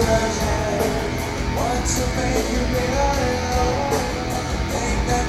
Searching. What to make you feel Think that